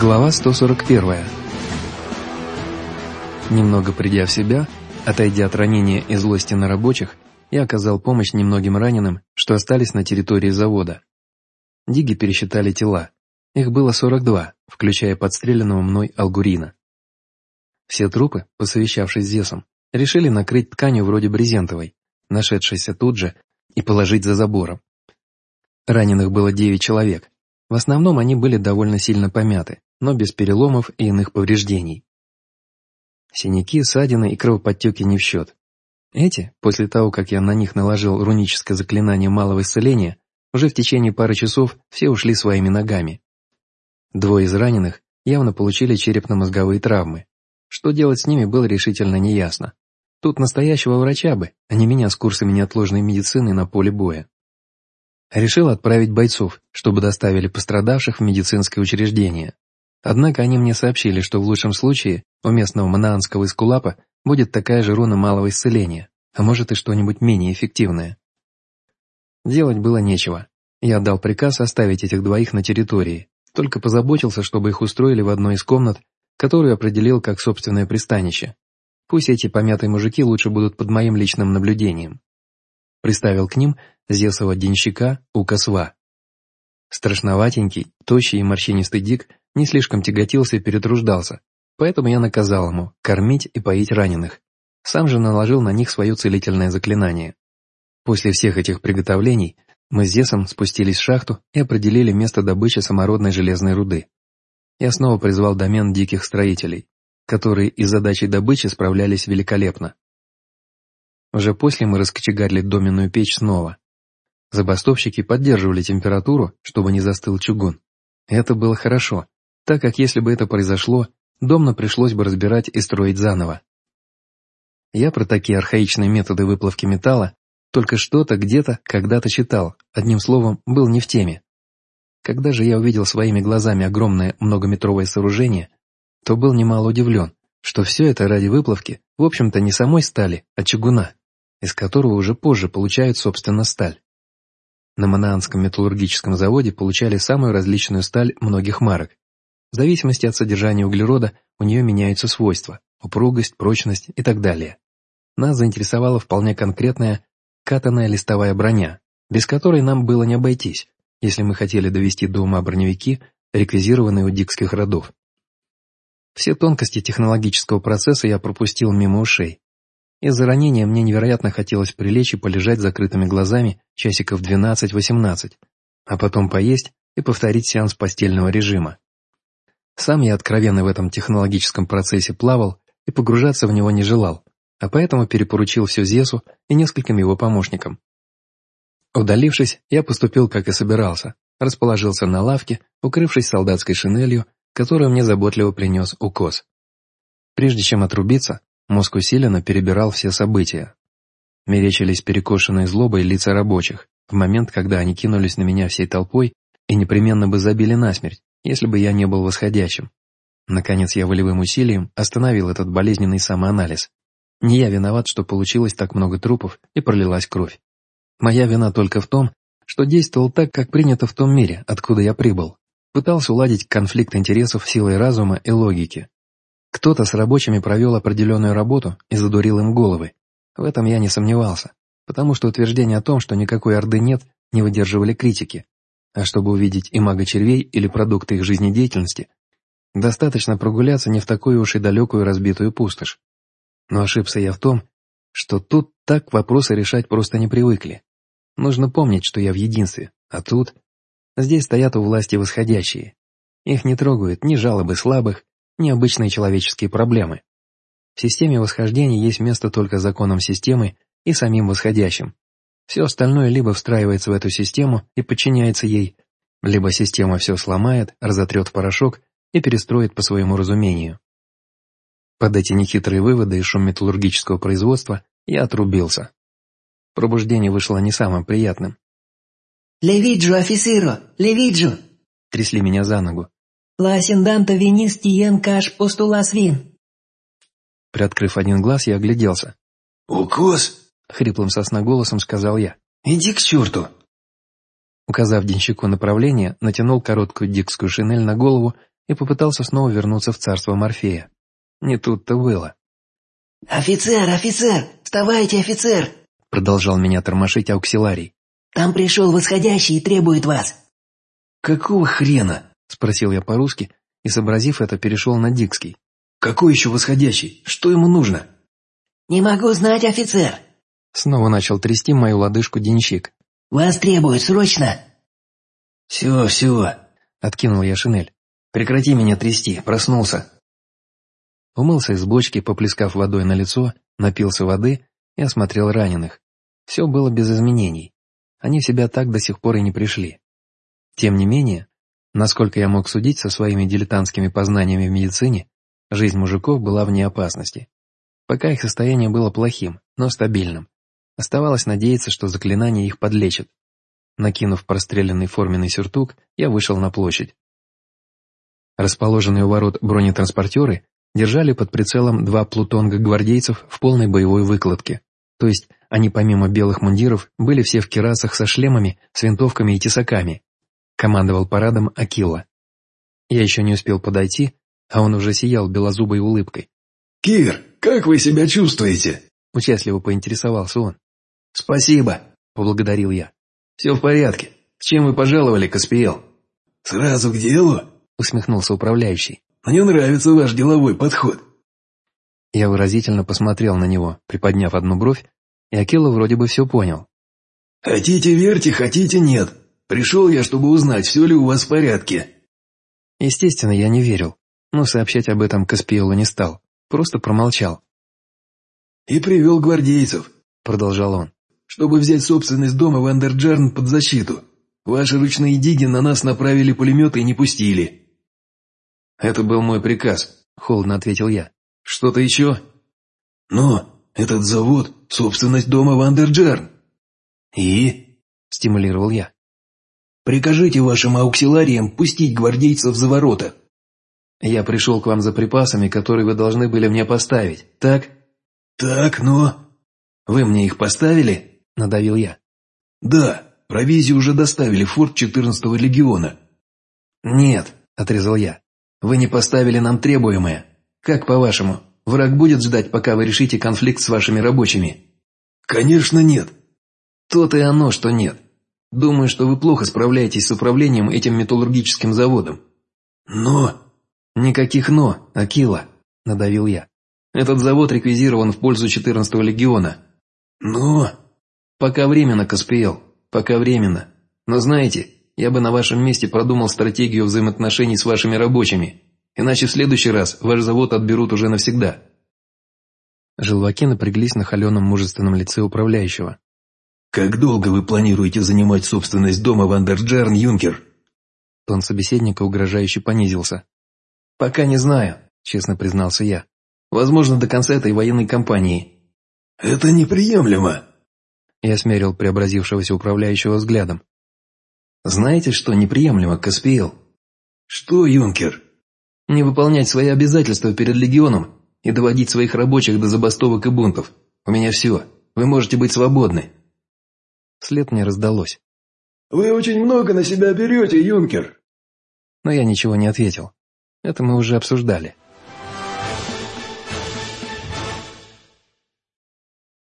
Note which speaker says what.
Speaker 1: Глава 141. Немного придя в себя, отойдя от ранения и злости на рабочих, я оказал помощь немногим раненым, что остались на территории завода. Диги пересчитали тела. Их было 42, включая подстреленного мной Алгурина. Все трупы, посовещавшись с Зесом, решили накрыть тканью вроде брезентовой, нашедшейся тут же, и положить за забором. Раненых было 9 человек, в основном они были довольно сильно помяты, но без переломов и иных повреждений. Синяки, ссадины и кровоподтеки не в счет. Эти, после того, как я на них наложил руническое заклинание малого исцеления, уже в течение пары часов все ушли своими ногами. Двое из раненых явно получили черепно-мозговые травмы. Что делать с ними было решительно неясно. Тут настоящего врача бы, а не меня с курсами неотложной медицины на поле боя. Решил отправить бойцов, чтобы доставили пострадавших в медицинское учреждение. Однако они мне сообщили, что в лучшем случае у местного манаанского эскулапа будет такая же руна малого исцеления, а может и что-нибудь менее эффективное. Делать было нечего. Я отдал приказ оставить этих двоих на территории, только позаботился, чтобы их устроили в одной из комнат, которую определил как собственное пристанище. Пусть эти помятые мужики лучше будут под моим личным наблюдением. Приставил к ним Зесова денщика Укасва. Страшноватенький, тощий и морщинистый Дик не слишком тяготился и перетруждался, поэтому я наказал ему кормить и поить раненых. Сам же наложил на них свое целительное заклинание. После всех этих приготовлений мы с Зесом спустились в шахту и определили место добычи самородной железной руды. Я снова призвал домен диких строителей, которые и задачей добычи справлялись великолепно. Уже после мы раскочегарили доменную печь снова. Забастовщики поддерживали температуру, чтобы не застыл чугун. Это было хорошо, так как если бы это произошло, домно пришлось бы разбирать и строить заново. Я про такие архаичные методы выплавки металла только что-то где-то когда-то читал, одним словом, был не в теме. Когда же я увидел своими глазами огромное многометровое сооружение, то был немало удивлен, что все это ради выплавки, в общем-то, не самой стали, а чугуна из которого уже позже получают, собственно, сталь. На Манаанском металлургическом заводе получали самую различную сталь многих марок. В зависимости от содержания углерода у нее меняются свойства – упругость, прочность и так далее. Нас заинтересовала вполне конкретная катанная листовая броня, без которой нам было не обойтись, если мы хотели довести до ума броневики, реквизированные у дикских родов. Все тонкости технологического процесса я пропустил мимо ушей, из-за ранения мне невероятно хотелось прилечь и полежать закрытыми глазами часиков 12-18, а потом поесть и повторить сеанс постельного режима. Сам я откровенно в этом технологическом процессе плавал и погружаться в него не желал, а поэтому перепоручил все Зесу и нескольким его помощникам. Удалившись, я поступил, как и собирался, расположился на лавке, укрывшись солдатской шинелью, которую мне заботливо принес укос. Прежде чем отрубиться, Мозг усиленно перебирал все события. Мерещились перекошенные злобой лица рабочих, в момент, когда они кинулись на меня всей толпой и непременно бы забили насмерть, если бы я не был восходящим. Наконец я волевым усилием остановил этот болезненный самоанализ. Не я виноват, что получилось так много трупов и пролилась кровь. Моя вина только в том, что действовал так, как принято в том мире, откуда я прибыл. Пытался уладить конфликт интересов силой разума и логики, кто-то с рабочими провел определенную работу и задурил им головы. В этом я не сомневался, потому что утверждение о том, что никакой Орды нет, не выдерживали критики. А чтобы увидеть и мага-червей или продукты их жизнедеятельности, достаточно прогуляться не в такую уж и далекую разбитую пустошь. Но ошибся я в том, что тут так вопросы решать просто не привыкли. Нужно помнить, что я в единстве, а тут... Здесь стоят у власти восходящие. Их не трогают ни жалобы слабых, необычные человеческие проблемы. В системе восхождения есть место только законам системы и самим восходящим. Все остальное либо встраивается в эту систему и подчиняется ей, либо система все сломает, разотрет в порошок и перестроит по своему разумению. Под эти нехитрые выводы и шум металлургического производства я отрубился. Пробуждение вышло не самым приятным.
Speaker 2: «Левиджу, офицеру! Левиджу!»
Speaker 1: Трясли меня за ногу.
Speaker 2: «La ascendanto venis tien cash postulas vin».
Speaker 1: Приоткрыв один глаз, я огляделся.
Speaker 3: «Укус?»
Speaker 1: — хриплым сосноголосом сказал я.
Speaker 3: «Иди к черту!»
Speaker 1: Указав денщику направление, натянул короткую дикскую шинель на голову и попытался снова вернуться в царство Морфея. Не тут-то было.
Speaker 2: «Офицер, офицер! Вставайте, офицер!»
Speaker 1: Продолжал меня тормошить ауксиларий.
Speaker 2: «Там пришел восходящий и требует вас!»
Speaker 3: «Какого хрена?»
Speaker 1: — спросил я по-русски и, сообразив это, перешел на дикский.
Speaker 3: «Какой еще восходящий? Что ему нужно?»
Speaker 2: «Не могу знать, офицер!»
Speaker 1: Снова начал трясти мою лодыжку денщик.
Speaker 2: «Вас требуют срочно!»
Speaker 3: «Все, все!»
Speaker 1: — откинул я шинель.
Speaker 3: «Прекрати меня трясти, проснулся!»
Speaker 1: Умылся из бочки, поплескав водой на лицо, напился воды и осмотрел раненых. Все было без изменений. Они в себя так до сих пор и не пришли. Тем не менее, насколько я мог судить со своими дилетантскими познаниями в медицине, жизнь мужиков была вне опасности. Пока их состояние было плохим, но стабильным. Оставалось надеяться, что заклинание их подлечит. Накинув простреленный форменный сюртук, я вышел на площадь. Расположенные у ворот бронетранспортеры держали под прицелом два плутонга гвардейцев в полной боевой выкладке. То есть они помимо белых мундиров были все в керасах со шлемами, с винтовками и тесаками. Командовал парадом Акила. Я еще не успел подойти, а он уже сиял белозубой улыбкой.
Speaker 3: «Кир, как вы себя чувствуете?»
Speaker 1: Участливо поинтересовался он.
Speaker 3: «Спасибо», —
Speaker 1: поблагодарил я.
Speaker 3: «Все в порядке. С чем вы пожаловали, Каспиел?» «Сразу к делу?»
Speaker 1: — усмехнулся управляющий.
Speaker 3: «Мне нравится ваш деловой подход».
Speaker 1: Я выразительно посмотрел на него, приподняв одну бровь, и Акила вроде бы все понял.
Speaker 3: «Хотите верьте, хотите нет. Пришел я, чтобы узнать, все ли у вас в порядке».
Speaker 1: Естественно, я не верил, но сообщать об этом Каспиелу не стал, просто промолчал.
Speaker 3: «И привел гвардейцев», —
Speaker 1: продолжал он,
Speaker 3: «чтобы взять собственность дома Вандерджерн под защиту. Ваши ручные диги на нас направили пулеметы и не пустили».
Speaker 1: «Это был мой приказ», — холодно ответил я.
Speaker 3: «Что-то еще?» «Но этот завод — собственность дома Вандерджерн».
Speaker 1: «И?» — стимулировал я.
Speaker 3: «Прикажите вашим ауксилариям пустить гвардейцев за ворота».
Speaker 1: «Я пришел к вам за припасами, которые вы должны были мне поставить, так?»
Speaker 3: «Так, но...»
Speaker 1: «Вы мне их поставили?» — надавил я.
Speaker 3: «Да, провизию уже доставили в форт 14-го легиона».
Speaker 1: «Нет», — отрезал я. «Вы не поставили нам требуемое. Как по-вашему, враг будет ждать, пока вы решите конфликт с вашими рабочими?»
Speaker 3: «Конечно нет».
Speaker 1: «То-то и оно, что нет. Думаю, что вы плохо справляетесь с управлением этим металлургическим заводом».
Speaker 3: «Но...»
Speaker 1: «Никаких «но», Акила», — надавил я. «Этот завод реквизирован в пользу 14-го легиона».
Speaker 3: «Но...»
Speaker 1: «Пока временно, Каспиел, пока временно. Но знаете, я бы на вашем месте продумал стратегию взаимоотношений с вашими рабочими, иначе в следующий раз ваш завод отберут уже навсегда». Желваки напряглись на холеном мужественном лице управляющего.
Speaker 3: «Как долго вы планируете занимать собственность дома Вандерджерн, юнкер?»
Speaker 1: Тон собеседника угрожающе понизился. «Пока не знаю», — честно признался я. «Возможно, до конца этой военной кампании».
Speaker 3: «Это неприемлемо», —
Speaker 1: я смерил преобразившегося управляющего взглядом. «Знаете, что неприемлемо, Каспиел?»
Speaker 3: «Что, юнкер?»
Speaker 1: «Не выполнять свои обязательства перед легионом и доводить своих рабочих до забастовок и бунтов. У меня все. Вы можете быть свободны». След мне раздалось.
Speaker 3: «Вы очень много на себя берете, юнкер!»
Speaker 1: Но я ничего не ответил. Это мы уже обсуждали.